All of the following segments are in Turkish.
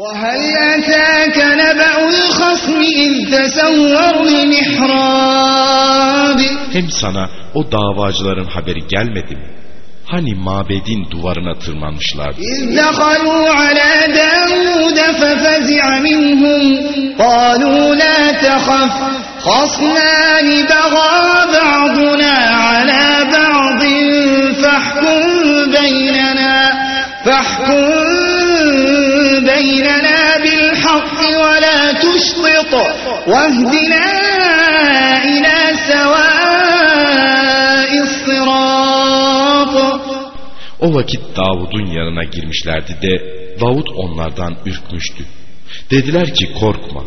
وهل أتاك نبأ الخصم إذ تسوروا المحراب Hem sana o davacıların haberi gelmedi mi? Hani mabedin duvarına tırmanmışlardı. إذ دخلوا على داود ففزع منهم قالوا لا تخف خصمان بغى بعضنا على بعض فاحكم بيننا فاحكم واهدنا إلى سواء الصراط O vakit Davud'un yanına girmişlerdi de Davud onlardan ürkmüştü. Dediler ki korkma.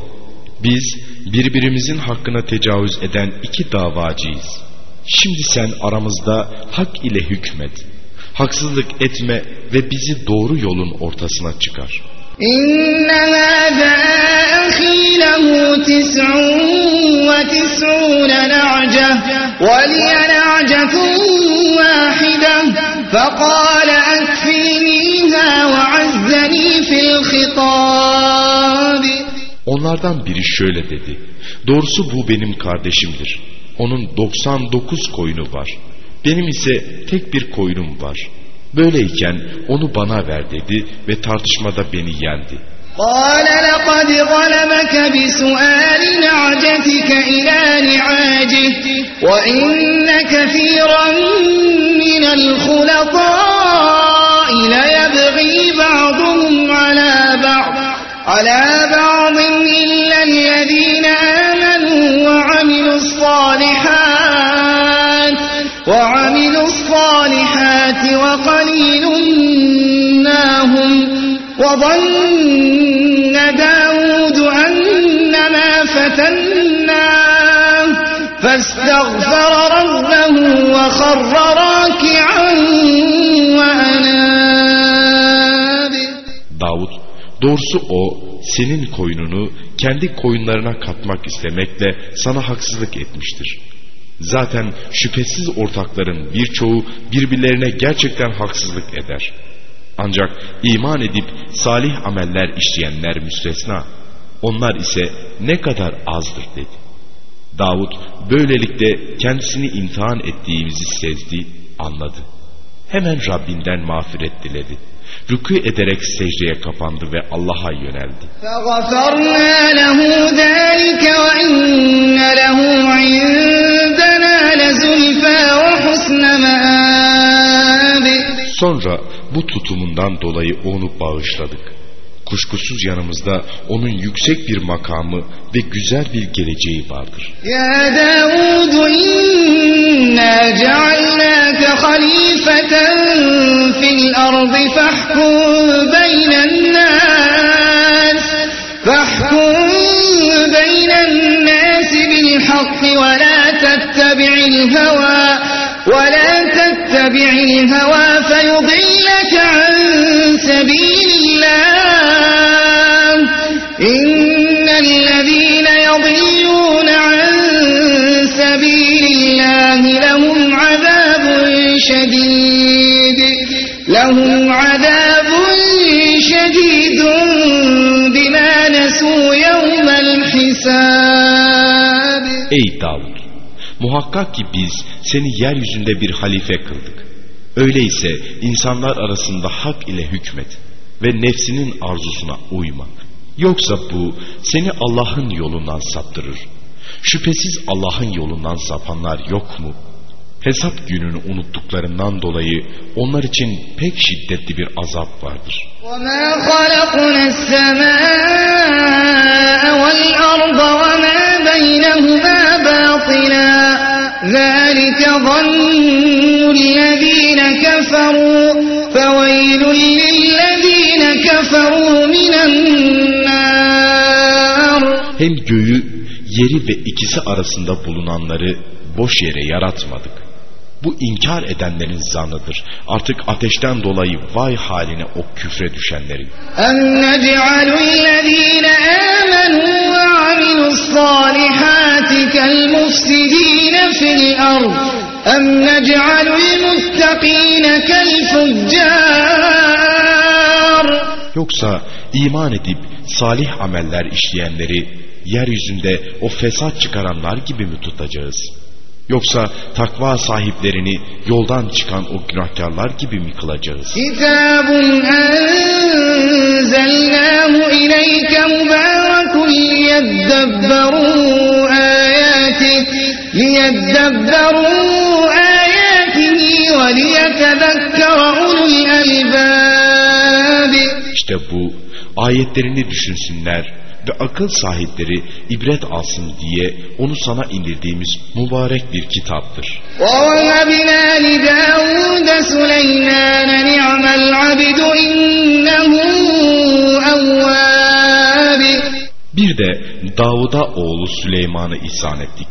Biz birbirimizin hakkına tecavüz eden iki davacıyız. Şimdi sen aramızda hak ile hükmet. Haksızlık etme ve bizi doğru yolun ortasına çıkar. إن هذا أخي له تسع وتسعون نعجة ولي نعجة واحدة فقال أكفينيها وعزني في الخطاب Onlardan biri şöyle dedi. Doğrusu bu benim kardeşimdir. Onun 99 koyunu var. Benim ise tek bir koyunum var. Böyleyken onu bana ver dedi ve tartışmada beni yendi. قال لقد ظلمك بسؤال نعجتك إلى نعاجه وإن كثيرا من الخلطاء ليبغي بعضهم على بعض على بعض وظن داود أنما فتناه فاستغفر ربه وخر راكعا وأناب Davud, doğrusu o senin koyununu kendi koyunlarına katmak istemekle sana haksızlık etmiştir. Zaten şüphesiz ortakların birçoğu birbirlerine gerçekten haksızlık eder. Ancak iman edip salih ameller işleyenler müstesna. Onlar ise ne kadar azdır dedi. Davud böylelikle kendisini imtihan ettiğimizi sezdi, anladı. Hemen Rabbinden mağfiret diledi. Rükû ederek secdeye kapandı ve Allah'a yöneldi. فغفرنا له ذلك وإن له عندنا Sonra bu tutumundan dolayı onu bağışladık. Kuşkusuz yanımızda onun yüksek bir makamı ve güzel bir geleceği vardır. Ya Davud inna cealnâke halifeten fil ardı fahkum beynen nâs fahkum beynen nâs bil hakki ve la tettebi'il hevâ ولا تتبع الهوى فيضلك عن سبيل الله. إن الذين يضلون عن سبيل الله لهم عذاب شديد. لهم عذاب Muhakkak ki biz seni yeryüzünde bir halife kıldık. Öyleyse insanlar arasında hak ile hükmet ve nefsinin arzusuna uyma. Yoksa bu seni Allah'ın yolundan saptırır. Şüphesiz Allah'ın yolundan sapanlar yok mu? Hesap gününü unuttuklarından dolayı onlar için pek şiddetli bir azap vardır. وما خلقنا السماء والأرض وما ظن الذين كفروا فويل للذين كفروا من النار Hem göğü, yeri ve ikisi arasında bulunanları boş yere yaratmadık. Bu inkar edenlerin zannıdır. Artık ateşten dolayı vay haline o küfre düşenlerin. أم نجعل الذين آمنوا وعملوا الصالحات كالمفسدين في الأرض أم نجعل المتقين كالفجار Yoksa iman edip salih ameller işleyenleri yeryüzünde o fesat çıkaranlar gibi mi tutacağız? Yoksa takva sahiplerini yoldan çıkan o günahkarlar gibi mi kılacağız? Kitabun enzelnahu ileyke mübarekun liyeddebberu ayatih liyeddebberu işte bu ayetlerini düşünsünler ve akıl sahipleri ibret alsın diye onu sana indirdiğimiz mübarek bir kitaptır. Bir de Davud'a oğlu Süleyman'ı ihsan ettik.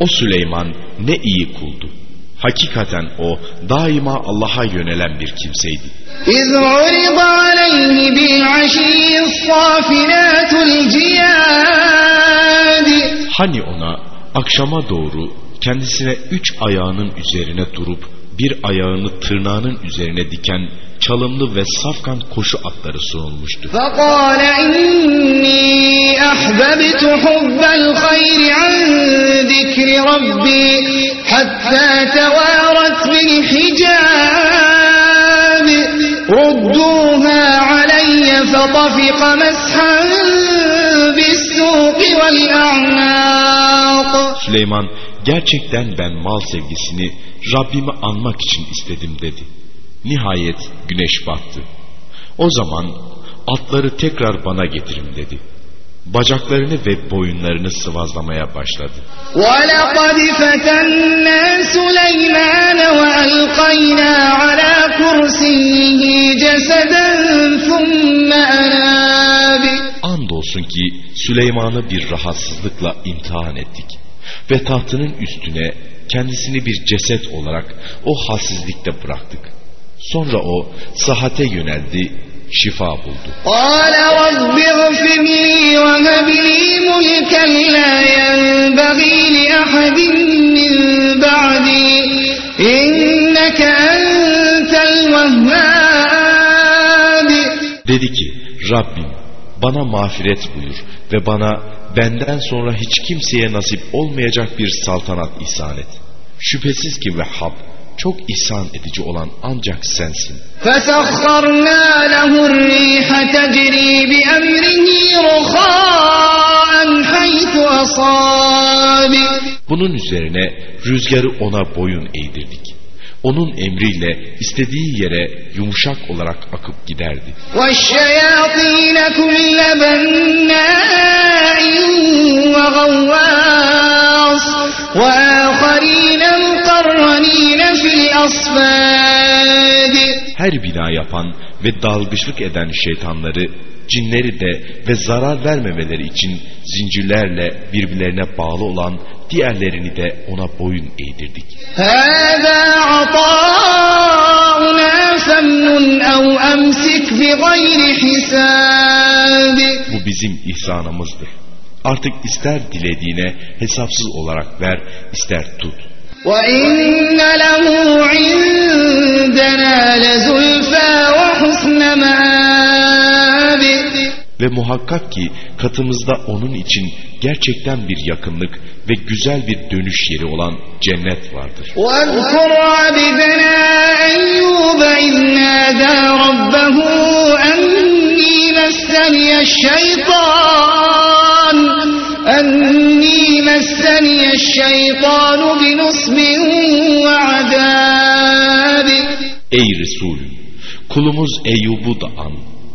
O Süleyman ne iyi kuldu. Hakikaten o daima Allah'a yönelen bir kimseydi. إِذْ عُرِضَ عَلَيْهِ بِالْعَشِيِّ الصَّافِنَاتُ الْجِيَادِ Hani ona akşama doğru kendisine üç ayağının üzerine durup bir ayağını tırnağının üzerine diken çalımlı ve safkan koşu atları sunulmuştu. فقال إني أحببت حب الخير عن ذكر ربي حتى توارت بالحجاب ردوها علي فطفق مسحا بالسوق والأعناق Süleyman gerçekten ben mal sevgisini Rabbimi anmak için istedim dedi. Nihayet güneş battı. O zaman atları tekrar bana getirin dedi. Bacaklarını ve boyunlarını sıvazlamaya başladı. ولقد فتنا سليمان وألقينا على كرسيه جسدا ثم أناب Andolsun ki Süleyman'ı bir rahatsızlıkla imtihan ettik. Ve tahtının üstüne kendisini bir ceset olarak o halsizlikte bıraktık. Sonra o sahate yöneldi, şifa buldu. Dedi ki Rabbim bana mağfiret buyur ve bana benden sonra hiç kimseye nasip olmayacak bir saltanat ihsan et. Şüphesiz ki Vehhab çok ihsan edici olan ancak sensin. فسخرنا له الريح تجري بأمره رخاء حيث أصاب Bunun üzerine rüzgarı ona boyun eğdirdik. Onun emriyle istediği yere yumuşak olarak akıp giderdi. والشياطين كل بناء وغواص وآخرين مقرنين في الأصفاد Her bina yapan ve dalgıçlık eden şeytanları, cinleri de ve zarar vermemeleri için zincirlerle birbirlerine bağlı olan diğerlerini de ona boyun eğdirdik. هذا عطاؤنا فامنن أو أمسك بغير حساب Bu bizim ihsanımızdır. Artık ister dilediğine hesapsız olarak ver, ister tut. وإن له عندنا لزلفى وحسن مآب Ve muhakkak ki katımızda onun için gerçekten bir yakınlık ve güzel bir dönüş yeri olan cennet vardır. واذكر عبدنا أيوب إذ نادى ربه أني مسني الشيطان أني مسني الشيطان بنصب وعذاب Ey Resul! Kulumuz Eyyub'u da an.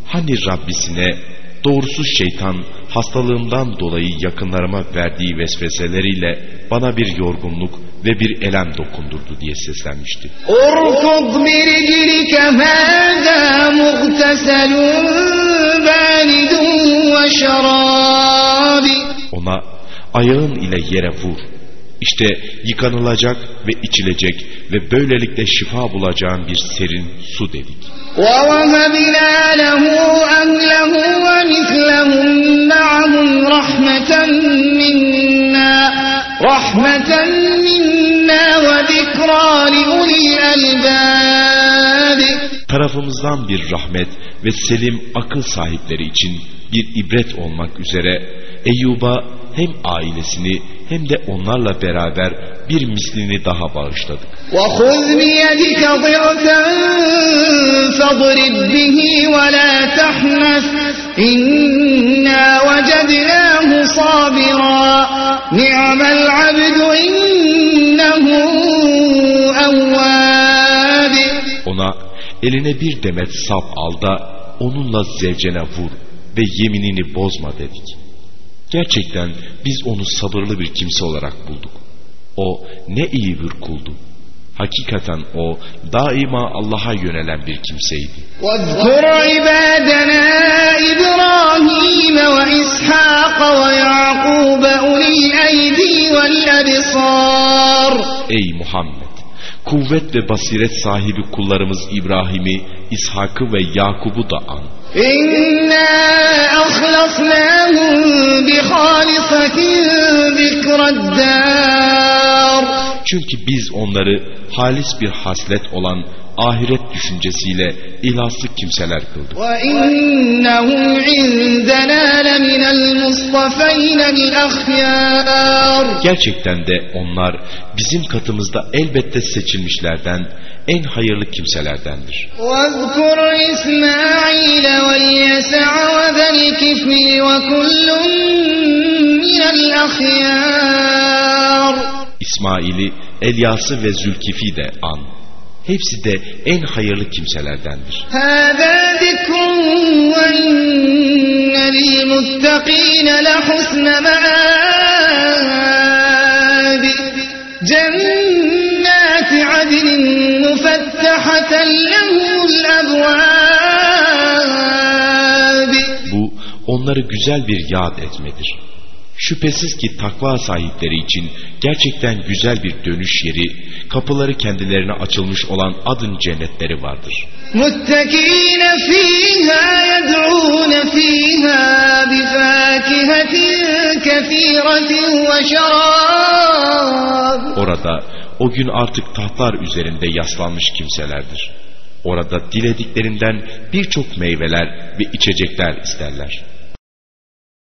Hani Rabbisine doğrusu şeytan hastalığımdan dolayı yakınlarıma verdiği vesveseleriyle bana bir yorgunluk ve bir elem dokundurdu diye seslenmişti. Urkud bir cilike hâdâ muhteselun bânidun ve şarâbi. Ona ayağın ile yere vur İşte yıkanılacak ve içilecek ve böylelikle şifa bulacağın bir serin su dedik. ووهبنا له أهله ومثلهم معهم رحمة منا رحمة منا وذكرى لأولي الألباب tarafımızdan bir rahmet ve selim akıl sahipleri için bir ibret olmak üzere Eyyub'a hem ailesini hem de onlarla beraber bir mislini daha bağışladık. وخذ بيدك ضغثا فاضرب به ولا تحنث إنا وجدناه صابرا نعم العبد إنه أواب Ona eline bir demet sap al da onunla zevcene vur ve yeminini bozma dedik. Gerçekten biz onu sabırlı bir kimse olarak bulduk. O ne iyi bir kuldu. Hakikaten o daima Allah'a yönelen bir kimseydi. واذكر عبادنا إبراهيم وإسحاق ويعقوب أولي الأيدي والأبصار Ey Muhammed! Kuvvet ve basiret sahibi kullarımız İbrahim'i, İshak'ı ve Yakub'u da an. İnna ahlasnahum bi halisatin. Çünkü biz onları halis bir haslet olan ahiret düşüncesiyle ilahsız kimseler kıldık. Gerçekten de onlar bizim katımızda elbette seçilmişlerden, en hayırlı kimselerdendir. İsmail'i, Elyas'ı ve Zülkif'i de an. Hepsi de en hayırlı kimselerdendir. هذا ذكر وإن للمتقين لحسن مآب جنات عدن مفتحة لهم الأبواب Bu onları güzel bir yad etmedir. Şüphesiz ki takva sahipleri için gerçekten güzel bir dönüş yeri, kapıları kendilerine açılmış olan adın cennetleri vardır. Muttekine fîhâ yed'ûne fîhâ bifâkihetin kefîretin ve şarab. Orada o gün artık tahtlar üzerinde yaslanmış kimselerdir. Orada dilediklerinden birçok meyveler ve içecekler isterler.